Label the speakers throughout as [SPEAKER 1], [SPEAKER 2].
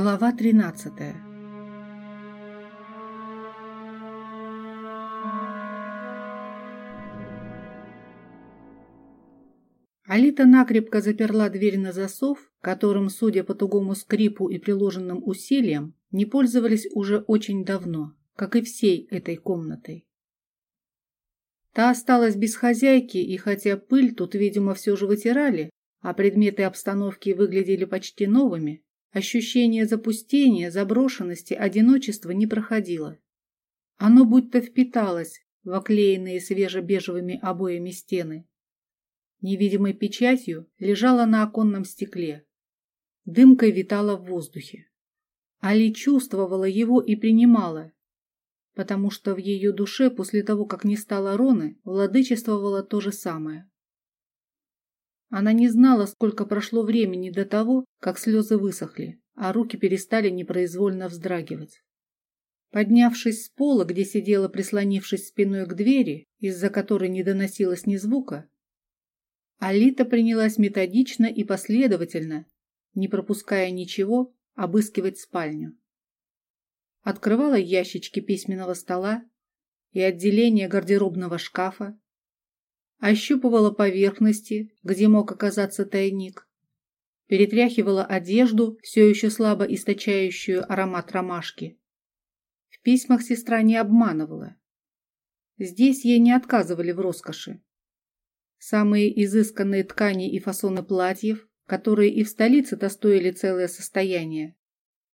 [SPEAKER 1] Глава 13 Алита накрепко заперла дверь на засов, которым, судя по тугому скрипу и приложенным усилиям, не пользовались уже очень давно, как и всей этой комнатой. Та осталась без хозяйки, и хотя пыль тут, видимо, все же вытирали, а предметы обстановки выглядели почти новыми, Ощущение запустения, заброшенности, одиночества не проходило. Оно будто впиталось в оклеенные свежебежевыми обоями стены. Невидимой печатью лежала на оконном стекле. Дымкой витала в воздухе. Али чувствовала его и принимала, потому что в ее душе после того, как не стало Роны, владычествовало то же самое. Она не знала, сколько прошло времени до того, как слезы высохли, а руки перестали непроизвольно вздрагивать. Поднявшись с пола, где сидела, прислонившись спиной к двери, из-за которой не доносилось ни звука, Алита принялась методично и последовательно, не пропуская ничего, обыскивать спальню. Открывала ящички письменного стола и отделение гардеробного шкафа, ощупывала поверхности, где мог оказаться тайник, перетряхивала одежду, все еще слабо источающую аромат ромашки. В письмах сестра не обманывала. Здесь ей не отказывали в роскоши. Самые изысканные ткани и фасоны платьев, которые и в столице-то стоили целое состояние,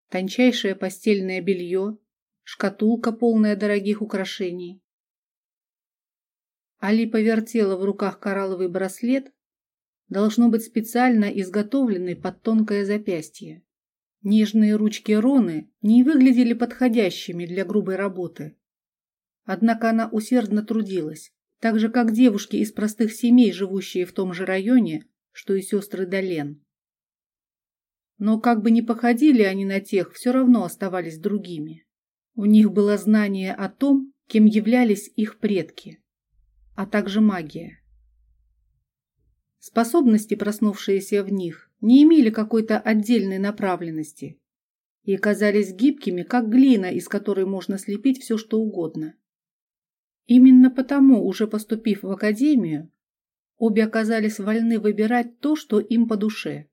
[SPEAKER 1] тончайшее постельное белье, шкатулка, полная дорогих украшений, Али повертела в руках коралловый браслет, должно быть специально изготовленный под тонкое запястье. Нежные ручки Роны не выглядели подходящими для грубой работы. Однако она усердно трудилась, так же, как девушки из простых семей, живущие в том же районе, что и сестры Долен. Но как бы ни походили они на тех, все равно оставались другими. У них было знание о том, кем являлись их предки а также магия. Способности, проснувшиеся в них, не имели какой-то отдельной направленности и казались гибкими, как глина, из которой можно слепить все, что угодно. Именно потому, уже поступив в академию, обе оказались вольны выбирать то, что им по душе.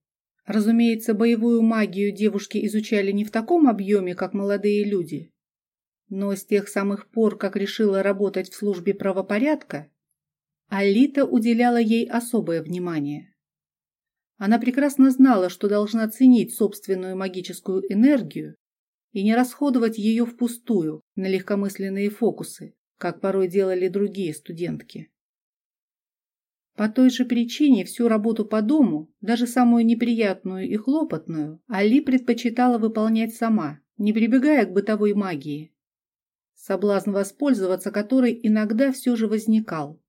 [SPEAKER 1] Разумеется, боевую магию девушки изучали не в таком объеме, как молодые люди, но с тех самых пор, как решила работать в службе правопорядка, Алита уделяла ей особое внимание. Она прекрасно знала, что должна ценить собственную магическую энергию и не расходовать ее впустую на легкомысленные фокусы, как порой делали другие студентки. По той же причине всю работу по дому, даже самую неприятную и хлопотную, Али предпочитала выполнять сама, не прибегая к бытовой магии соблазн воспользоваться которой иногда все же возникал.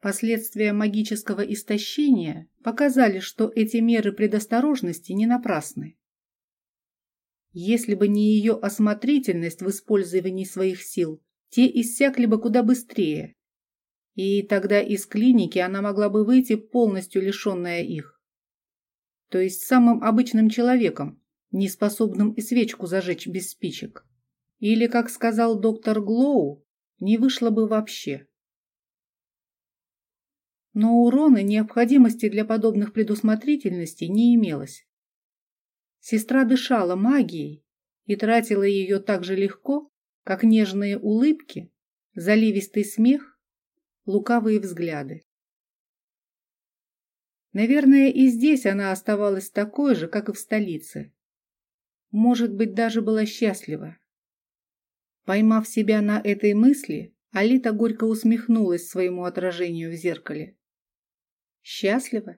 [SPEAKER 1] Последствия магического истощения показали, что эти меры предосторожности не напрасны. Если бы не ее осмотрительность в использовании своих сил, те иссякли бы куда быстрее, и тогда из клиники она могла бы выйти полностью лишенная их. То есть самым обычным человеком, не способным и свечку зажечь без спичек. Или, как сказал доктор Глоу, не вышло бы вообще. Но у Роны необходимости для подобных предусмотрительностей не имелось. Сестра дышала магией и тратила ее так же легко, как нежные улыбки, заливистый смех, лукавые взгляды. Наверное, и здесь она оставалась такой же, как и в столице. Может быть, даже была счастлива. Поймав себя на этой мысли, Алита горько усмехнулась своему отражению в зеркале. Счастлива?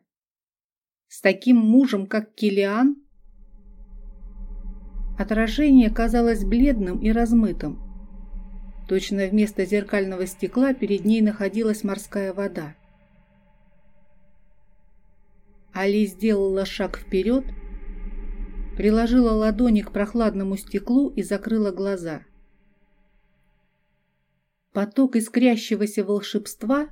[SPEAKER 1] С таким мужем, как Килиан? Отражение казалось бледным и размытым. Точно вместо зеркального стекла перед ней находилась морская вода. Али сделала шаг вперед, приложила ладони к прохладному стеклу и закрыла глаза. Поток искрящегося волшебства,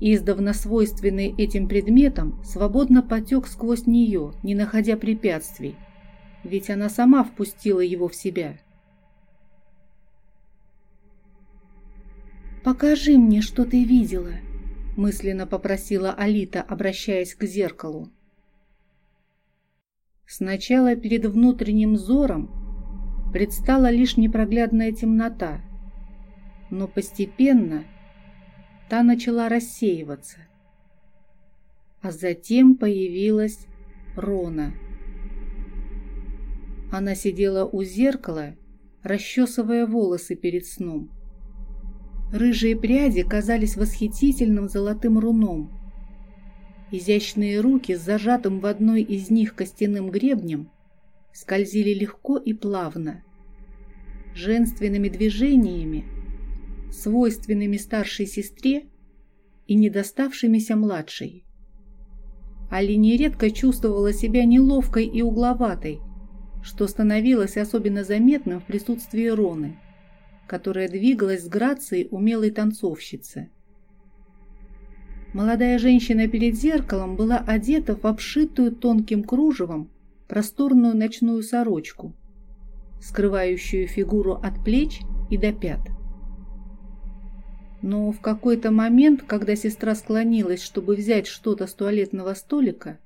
[SPEAKER 1] издавна свойственный этим предметам, свободно потек сквозь нее, не находя препятствий, ведь она сама впустила его в себя. «Покажи мне, что ты видела», — мысленно попросила Алита, обращаясь к зеркалу. Сначала перед внутренним взором предстала лишь непроглядная темнота, но постепенно та начала рассеиваться. А затем появилась Рона. Она сидела у зеркала, расчесывая волосы перед сном. Рыжие пряди казались восхитительным золотым руном. Изящные руки с зажатым в одной из них костяным гребнем скользили легко и плавно, женственными движениями, свойственными старшей сестре и недоставшимися младшей. Али нередко чувствовала себя неловкой и угловатой, что становилось особенно заметным в присутствии Роны – которая двигалась с грацией умелой танцовщицы. Молодая женщина перед зеркалом была одета в обшитую тонким кружевом просторную ночную сорочку, скрывающую фигуру от плеч и до пят. Но в какой-то момент, когда сестра склонилась, чтобы взять что-то с туалетного столика,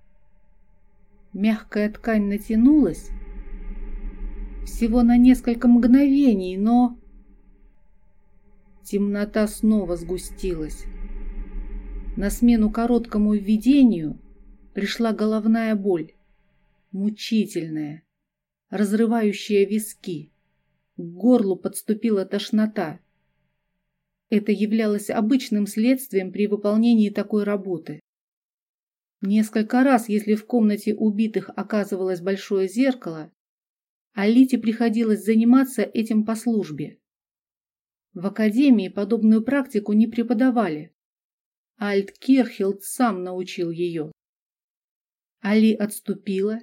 [SPEAKER 1] мягкая ткань натянулась всего на несколько мгновений, но Темнота снова сгустилась. На смену короткому видению пришла головная боль, мучительная, разрывающая виски. К горлу подступила тошнота. Это являлось обычным следствием при выполнении такой работы. Несколько раз, если в комнате убитых оказывалось большое зеркало, Алите приходилось заниматься этим по службе. В академии подобную практику не преподавали. Альт Кирхилд сам научил ее. Али отступила,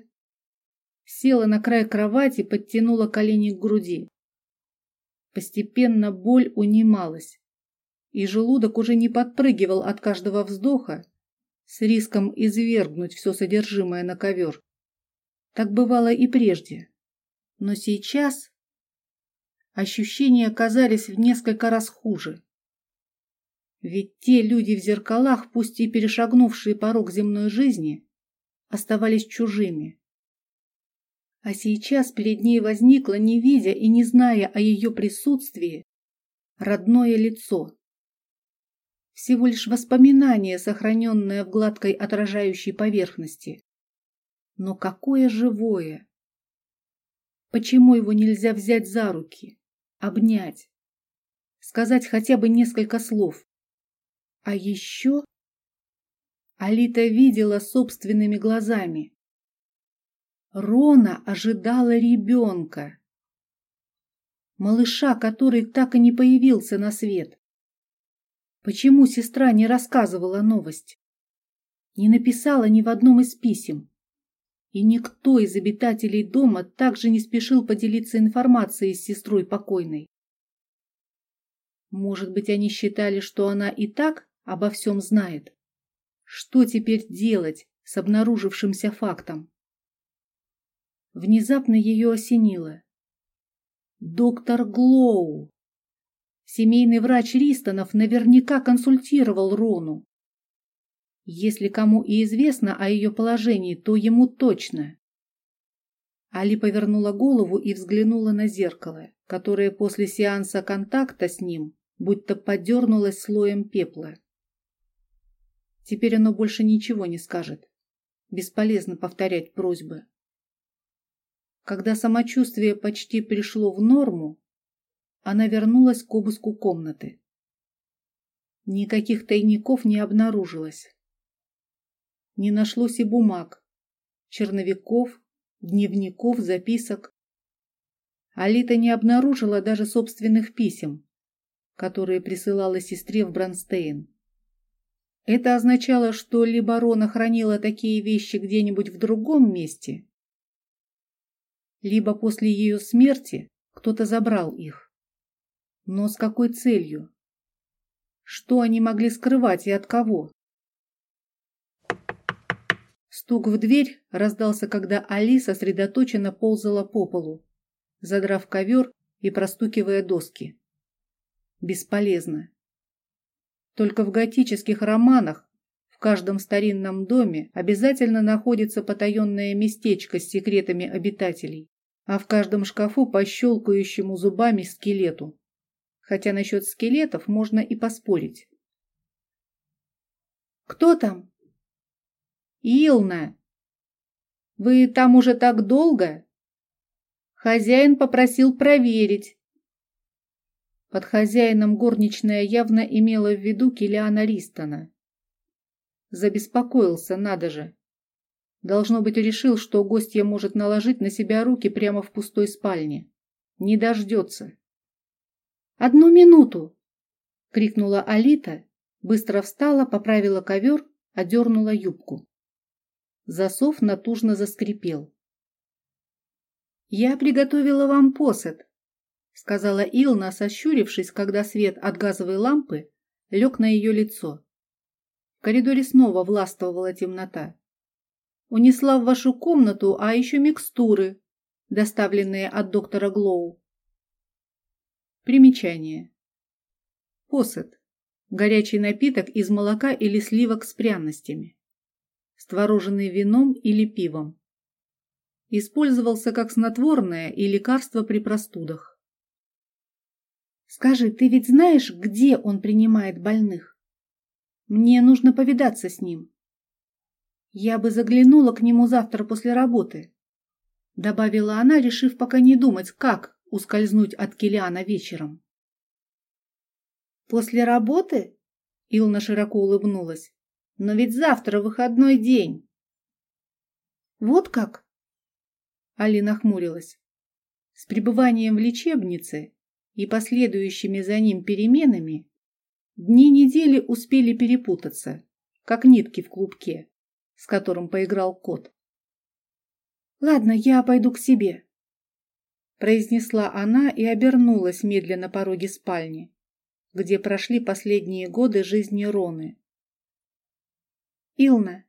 [SPEAKER 1] села на край кровати, подтянула колени к груди. Постепенно боль унималась, и желудок уже не подпрыгивал от каждого вздоха с риском извергнуть все содержимое на ковер. Так бывало и прежде. Но сейчас ощущения казались в несколько раз хуже. Ведь те люди в зеркалах, пусть и перешагнувшие порог земной жизни, оставались чужими. А сейчас перед ней возникло, не видя и не зная о ее присутствии, родное лицо. Всего лишь воспоминание, сохраненное в гладкой отражающей поверхности. Но какое живое! Почему его нельзя взять за руки? обнять, сказать хотя бы несколько слов. А еще Алита видела собственными глазами. Рона ожидала ребенка. Малыша, который так и не появился на свет. Почему сестра не рассказывала новость? Не написала ни в одном из писем. И никто из обитателей дома также не спешил поделиться информацией с сестрой покойной. Может быть, они считали, что она и так обо всем знает? Что теперь делать с обнаружившимся фактом? Внезапно ее осенило. Доктор Глоу. Семейный врач Ристонов наверняка консультировал Рону. Если кому и известно о ее положении, то ему точно. Али повернула голову и взглянула на зеркало, которое после сеанса контакта с ним будто подернулось слоем пепла. Теперь оно больше ничего не скажет. Бесполезно повторять просьбы. Когда самочувствие почти пришло в норму, она вернулась к обыску комнаты. Никаких тайников не обнаружилось не нашлось и бумаг, черновиков, дневников, записок. Алита не обнаружила даже собственных писем, которые присылала сестре в Бронстейн. Это означало, что либо Рона хранила такие вещи где-нибудь в другом месте, либо после ее смерти кто-то забрал их. Но с какой целью? Что они могли скрывать и от кого? Стук в дверь раздался, когда Алиса сосредоточенно ползала по полу, задрав ковер и простукивая доски. Бесполезно. Только в готических романах в каждом старинном доме обязательно находится потаенное местечко с секретами обитателей, а в каждом шкафу по щелкающему зубами скелету. Хотя насчет скелетов можно и поспорить. «Кто там?» «Илна! Вы там уже так долго?» Хозяин попросил проверить. Под хозяином горничная явно имела в виду Килиана Ристона. Забеспокоился, надо же. Должно быть, решил, что гостья может наложить на себя руки прямо в пустой спальне. Не дождется. «Одну минуту!» — крикнула Алита, быстро встала, поправила ковер, одернула юбку. Засов натужно заскрипел. «Я приготовила вам посад», — сказала Илна, сощурившись, когда свет от газовой лампы лег на ее лицо. В коридоре снова властвовала темнота. «Унесла в вашу комнату, а еще микстуры, доставленные от доктора Глоу». Примечание. Посад. Горячий напиток из молока или сливок с пряностями створоженный вином или пивом. Использовался как снотворное и лекарство при простудах. «Скажи, ты ведь знаешь, где он принимает больных? Мне нужно повидаться с ним. Я бы заглянула к нему завтра после работы», — добавила она, решив пока не думать, как ускользнуть от Килиана вечером. «После работы?» — Илна широко улыбнулась. Но ведь завтра выходной день. Вот как? Алина хмурилась. С пребыванием в лечебнице и последующими за ним переменами дни недели успели перепутаться, как нитки в клубке, с которым поиграл кот. «Ладно, я пойду к себе», — произнесла она и обернулась медленно по пороге спальни, где прошли последние годы жизни Роны. Илна,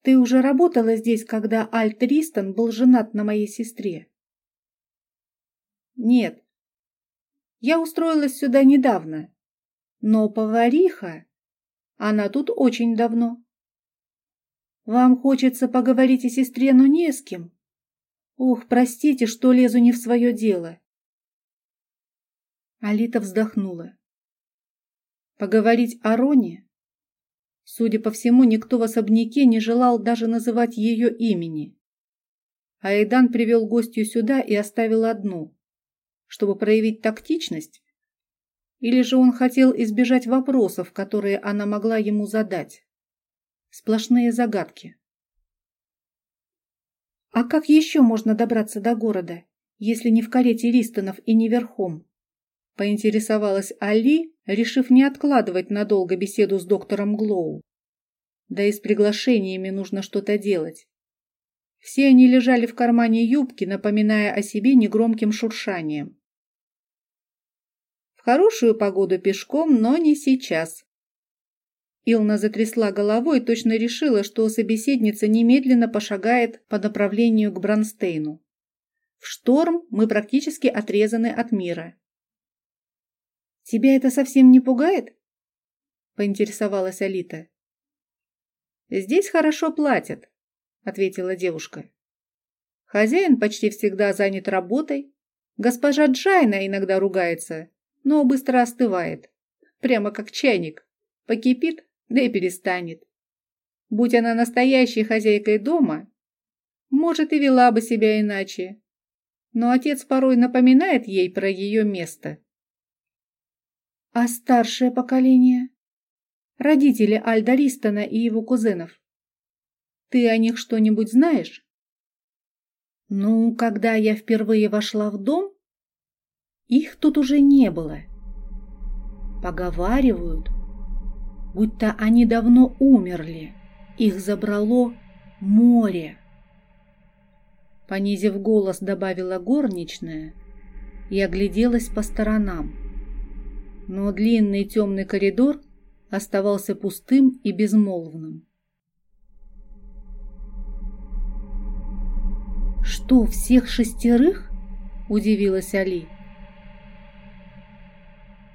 [SPEAKER 1] ты уже работала здесь, когда Альт Ристон был женат на моей сестре? Нет. Я устроилась сюда недавно. Но повариха, она тут очень давно. Вам хочется поговорить о сестре, но не с кем. Ух, простите, что лезу не в свое дело. Алита вздохнула. Поговорить о Роне Судя по всему, никто в особняке не желал даже называть ее имени. Айдан привел гостью сюда и оставил одну, чтобы проявить тактичность? Или же он хотел избежать вопросов, которые она могла ему задать? Сплошные загадки. А как еще можно добраться до города, если не в карете Ристонов и не верхом? Поинтересовалась Али, решив не откладывать надолго беседу с доктором Глоу. Да и с приглашениями нужно что-то делать. Все они лежали в кармане юбки, напоминая о себе негромким шуршанием. В хорошую погоду пешком, но не сейчас. Илна затрясла головой и точно решила, что собеседница немедленно пошагает по направлению к Бронстейну. В шторм мы практически отрезаны от мира. «Тебя это совсем не пугает?» – поинтересовалась Алита. «Здесь хорошо платят», – ответила девушка. «Хозяин почти всегда занят работой. Госпожа Джайна иногда ругается, но быстро остывает. Прямо как чайник. Покипит, да и перестанет. Будь она настоящей хозяйкой дома, может, и вела бы себя иначе. Но отец порой напоминает ей про ее место. А старшее поколение? Родители Альда Ристона и его кузенов. Ты о них что-нибудь знаешь? Ну, когда я впервые вошла в дом, их тут уже не было. Поговаривают, будто они давно умерли, их забрало море. Понизив голос, добавила горничная и огляделась по сторонам но длинный темный коридор оставался пустым и безмолвным. Что, всех шестерых? Удивилась Али.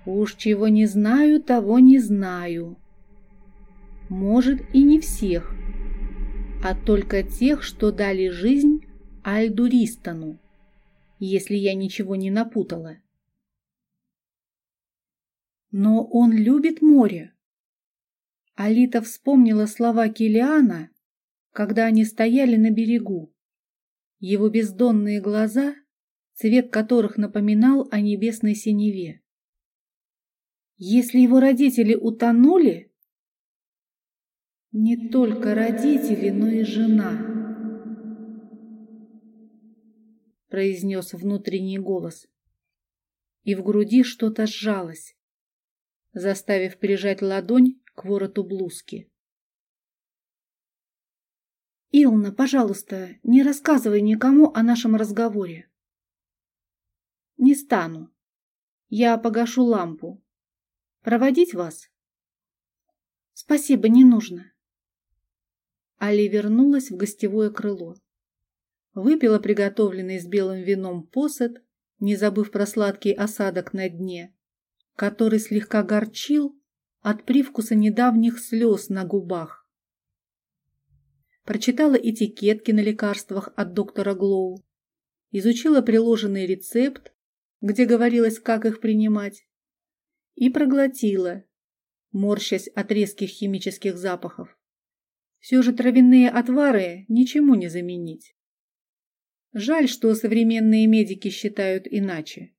[SPEAKER 1] Уж чего не знаю, того не знаю. Может, и не всех, а только тех, что дали жизнь Альдуристану, если я ничего не напутала. Но он любит море. Алита вспомнила слова Килиана, когда они стояли на берегу. Его бездонные глаза, цвет которых напоминал о небесной синеве. Если его родители утонули, не только родители, но и жена, произнес внутренний голос. И в груди что-то сжалось заставив прижать ладонь к вороту блузки. «Илна, пожалуйста, не рассказывай никому о нашем разговоре». «Не стану. Я погашу лампу. Проводить вас?» «Спасибо, не нужно». Али вернулась в гостевое крыло. Выпила приготовленный с белым вином посад, не забыв про сладкий осадок на дне, который слегка горчил от привкуса недавних слез на губах. Прочитала этикетки на лекарствах от доктора Глоу, изучила приложенный рецепт, где говорилось, как их принимать, и проглотила, морщась от резких химических запахов. Все же травяные отвары ничему не заменить. Жаль, что современные медики считают иначе.